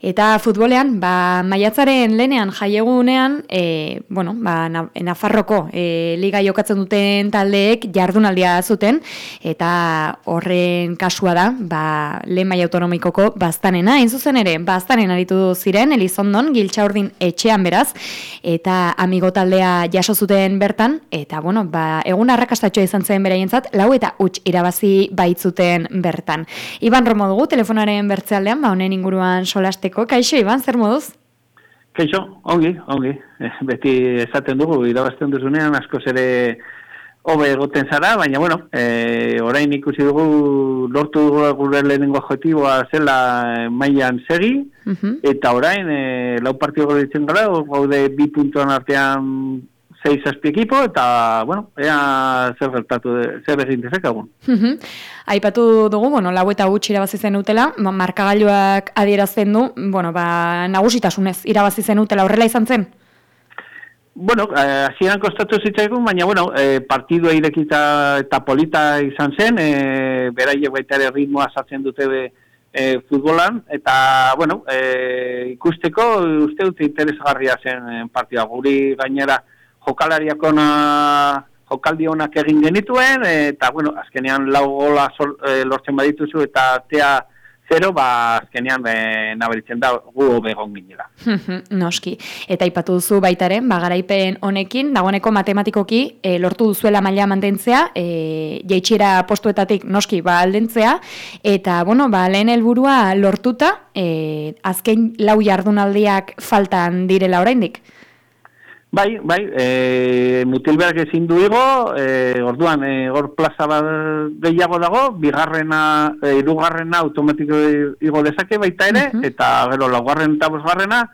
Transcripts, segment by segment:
Eta futbolean, ba, maiatzaren lenean jaiegunean, e, bueno, ba, Nafarroko e, liga jokatzen duten taldeek jardunaldia zuten, eta horren kasua da, ba, lehen maia autonomikoko baztanena, hain zuzen ere, baztanen aritu ziren, Elizondon, giltxaurdin etxean beraz, eta amigo taldea jaso zuten bertan, eta bueno, ba, egun arrakastatxoa izan zen beraientzat, lau eta huts irabazi baitzuten bertan. Iban Romo dugu, telefonaren bertzealdean, ba, honen inguruan solaste egiteko. Kaixo, Iban, zer moduz? Kaixo, ongi, ongi. Eh, beti esaten dugu, irabazten duzunean, asko ere hobe egoten zara, baina, bueno, e, orain ikusi dugu, lortu dugu gure lehenengo objetiboa zela mailan segi, eta orain, e, lau partio gure ditzen gara, gaude bi puntuan artean sei zazpi ekipo, eta, bueno, ea zer gertatu, zer egin dezakagun. Aipatu dugu, bueno, lau eta gutxi irabazi zen utela, ba, markagailuak adierazten du, bueno, ba, nagusitasunez irabazi zen utela horrela izan zen? Bueno, eh, hasieran kostatu zitzaigun, baina, bueno, eh, partidua irekita eta polita izan zen, eh, beraie baita ere ritmoa sartzen dute be, eh, futbolan, eta, bueno, eh, ikusteko, uste dut interesgarria zen partida guri gainera, jokalariak ona jokaldi onak egin genituen eta bueno, azkenean lau gola sol, e, lortzen badituzu eta tea zero, ba azkenean e, nabaritzen da gu begon ginela. Noski. Eta ipatu duzu baitaren, ba garaipen honekin dagoeneko matematikoki e, lortu duzuela maila mantentzea, e, jaitsira postuetatik noski ba aldentzea eta bueno, ba lehen helburua lortuta, e, azken lau jardunaldiak faltan direla oraindik. Bai, bai, e, mutilbeak ezin du igo, e, orduan, e, hor plaza bat gehiago dago, bigarrena, e, irugarrena automatiko igo dezake baita ere, eta gero laugarren eta bosgarrena,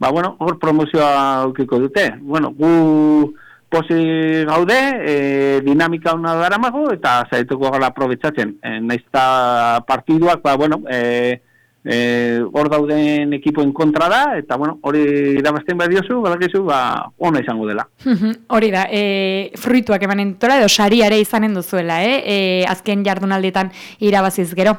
ba, bueno, hor promozioa aukiko dute. Bueno, gu posi gaude, e, dinamika hona dara mago, eta zaituko gara aprobetsatzen. E, naizta partiduak, ba, bueno, e, eh hor dauden ekipoen kontra da eta bueno, hori irabazten badiozu, badakizu, ba ona izango dela. hori da, eh fruituak emanen tora edo sariare izanen duzuela, eh? E, azken jardunaldetan irabaziz gero.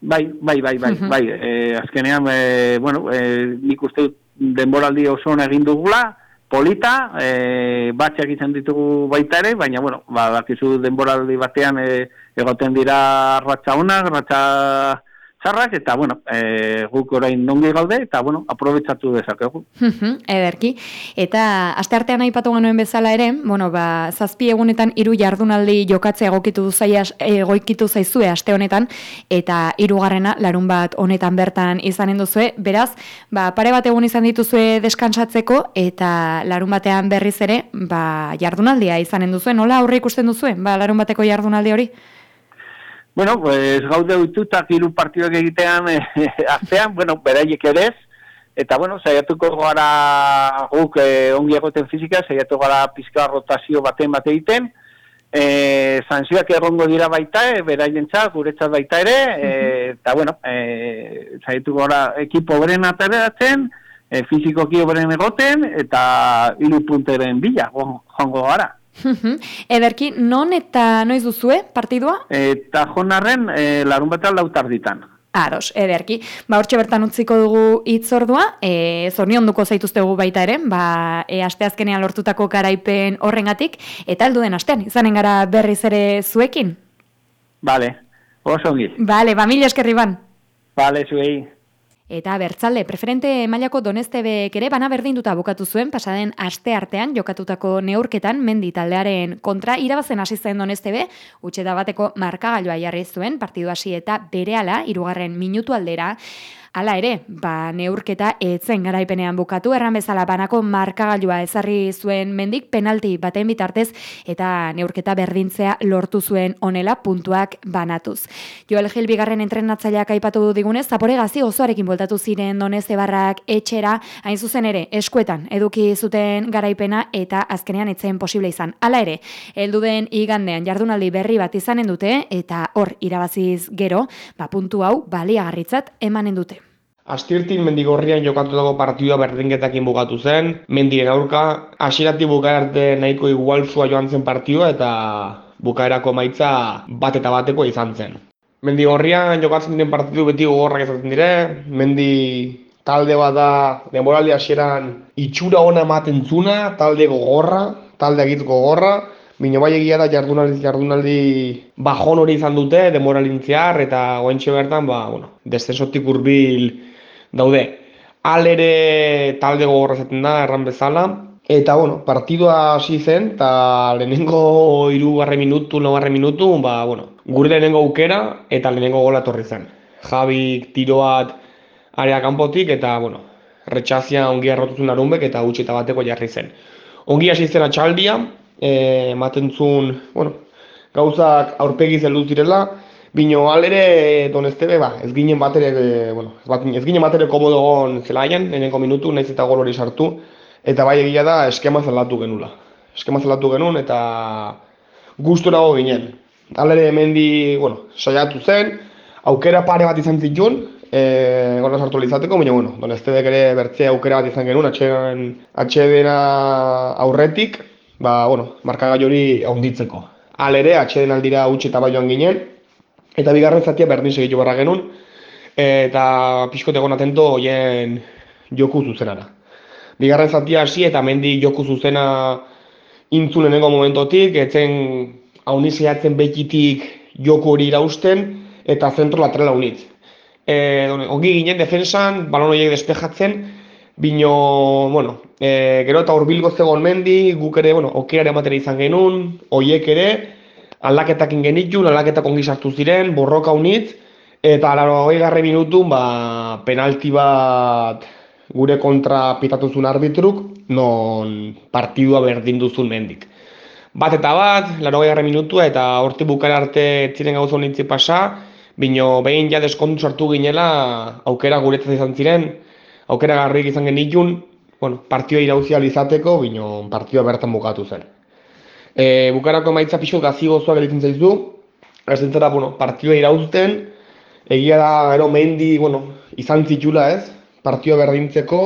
Bai, bai, bai, bai, bai. Eh azkenean eh bueno, eh nik uste denboraldi oso ona egin dugula, polita, eh batxak izan ditugu baita ere, baina bueno, badakizu denboraldi batean eh egoten dira ratza ona, ratza txarrak, eta, bueno, e, guk orain nongi gaude, eta, bueno, aprobetsatu dezakegu. Ederki. Eta, aste artean aipatu genuen bezala ere, bueno, ba, zazpi egunetan hiru jardunaldi jokatzea egokitu duzaia, egoikitu zaizue aste honetan, eta hirugarrena larun bat honetan bertan izanen duzue, beraz, ba, pare bat egun izan dituzue deskantsatzeko, eta larun batean berriz ere, ba, jardunaldia izanen duzue, nola aurre ikusten duzue, ba, larun bateko jardunaldi hori? Bueno, pues gaude oituta hiru partiduak egitean eh, artean, bueno, beraiek ere eta bueno, saiatuko gara guk eh, ongi egoten fizika, saiatu gara pizka rotazio baten bat egiten, eh, sanzioak egongo dira baita, eh, beraientzat, guretzat baita ere, eh, eta bueno, eh, saiatuko gara ekipo beren ateratzen, eh, fizikoki beren egoten, eta hiru punteren bila, jongo gara. Ederki, non eta noiz duzue partidua? Eta jonarren e, larun batean lautar ditan. Ados, ederki. Ba, hortxe bertan utziko dugu itzordua, e, zorni onduko zaituztegu baita ere, ba, e, asteazkenean lortutako garaipen horrengatik, eta aldu den astean, izanen gara berriz ere zuekin? Bale, oso ongi. Bale, ba, mila eskerri ban. Bale, zuei. Eta bertzalde, preferente mailako donestebek ere bana berdinduta bukatu zuen pasaden aste artean jokatutako neurketan mendi taldearen kontra irabazen hasi zen donestebe, utxe da bateko markagailua jarri zuen partidu hasi eta berehala hirugarren minutu aldera Hala ere, ba, neurketa etzen garaipenean bukatu, erran bezala banako markagailua ezarri zuen mendik penalti baten bitartez eta neurketa berdintzea lortu zuen onela puntuak banatuz. Joel Gil bigarren entrenatzaileak aipatu du digunez, zapore gazi osoarekin voltatu ziren donez ebarrak etxera, hain zuzen ere, eskuetan eduki zuten garaipena eta azkenean etzen posible izan. Hala ere, heldu den igandean jardunaldi berri bat izanen dute eta hor irabaziz gero, ba, puntu hau baliagarritzat emanen dute. Astirtin mendigorrian jokatutako partidua berdinketakin bukatu zen, mendiren aurka, asirati bukaerte nahiko igualzua joan zen partidua eta bukaerako maitza bat eta bateko izan zen. Mendi horrian jokatzen diren partidu beti gogorrak izaten dire, mendi talde bat da demoraldi hasieran itxura ona ematen zuna, talde gogorra, talde egitz gogorra, Bino bai egia da jardunaldi, jardunaldi bajon hori izan dute, demoralintziar, eta goentxe bertan, ba, bueno, descensotik urbil daude. Alere talde gogorra zaten da, erran bezala, eta, bueno, partidua hasi zen, eta lehenengo irugarre minutu, nogarre minutu, ba, bueno, gure lehenengo aukera, eta lehenengo gola torri zen. Javik tiro bat area kanpotik, eta, bueno, retxazia ongi arrotuzun arunbek, eta gutxita bateko jarri zen. Ongi hasi zen atxaldia, e, ematen zuen, bueno, gauzak aurpegi zeldu zirela, bino alere donestebe, ba, ez ginen bat ere, bueno, ez ginen bat ere komodo gon zelaian, neneko minutu, nahiz eta gol hori sartu, eta bai egia da eskema zelatu genula. Eskema zelatu genuen eta gustura ginen. Alere hemendi, bueno, saiatu zen, aukera pare bat izan zituen, e, gola sartu izateko, baina, bueno, donestebe ere bertze aukera bat izan genuen, atxedena aurretik, ba, bueno, markagai hori haunditzeko. Hal ere, atxeden aldira utxe eta baioan ginen, eta bigarren zatia berdin segitu barra genuen, eta pixkote egon atento hoien joku zuzenara. Bigarren zatia hasi eta mendi joku zuzena intzunenengo momentotik, etzen hauni zehatzen bekitik joku hori irausten, eta zentro laterala unitz. E, ongi ginen defensan, balon horiek despejatzen, Bino, bueno, e, gero eta urbilgo zegoen mendi, guk ere, bueno, okerare ematen izan genuen, oiek ere, aldaketak ingenitun, aldaketak ongi sartu ziren, borroka unitz, eta hori garre minutu, ba, penalti bat gure kontra pitatuzun arbitruk, non partidua berdin duzun mendik. Bat eta bat, laro garre minutu, eta horti bukara arte ziren gauza honitzi pasa, bino behin ja deskontu sartu ginela, aukera guretzat izan ziren, aukera garrik izan genitun, bueno, partioa irauzia izateko, bino partioa bertan bukatu zen. E, bukarako maitza pixo gazi gozoa gelitzen zaizu, ez zentzera, bueno, partioa irauzten, egia da, gero, mendi, bueno, izan zitula ez, partioa berdintzeko,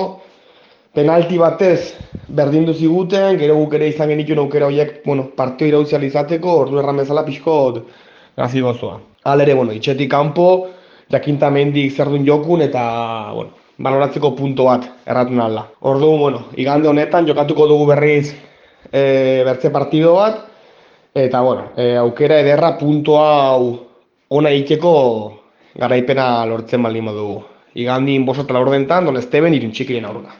penalti batez berdindu ziguten, gero guk ere izan genitun aukera horiek, bueno, partioa irauzia izateko, ordu erran bezala pixko gazi gozoa. Alere, bueno, itxetik kanpo, jakinta mendik zer duen jokun, eta, bueno, baloratzeko punto bat erratu nala. Ordu, bueno, igande honetan jokatuko dugu berriz e, bertze partido bat, eta, bueno, e, aukera ederra punto hau ona ikeko garaipena lortzen baldin dugu. Igandin bosotela ordentan, don Esteban irintxikiren aurra.